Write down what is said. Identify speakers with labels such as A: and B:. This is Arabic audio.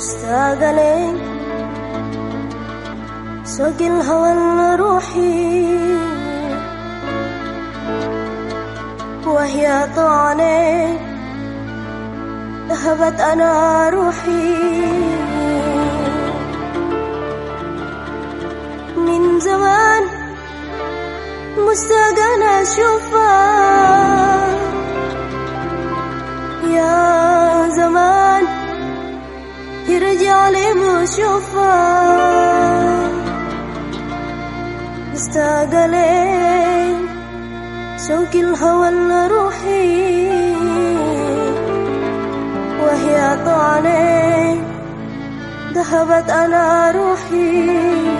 A: مشتاقة سوق الهوى روحي وهي طالع ذهبت أنا روحي. من زمان مشتاقة أنا أشوفها يرجع لي بشوفها مشتاقة لي شوق الهوى لروحي وهي طالع ذهبت أنا روحي.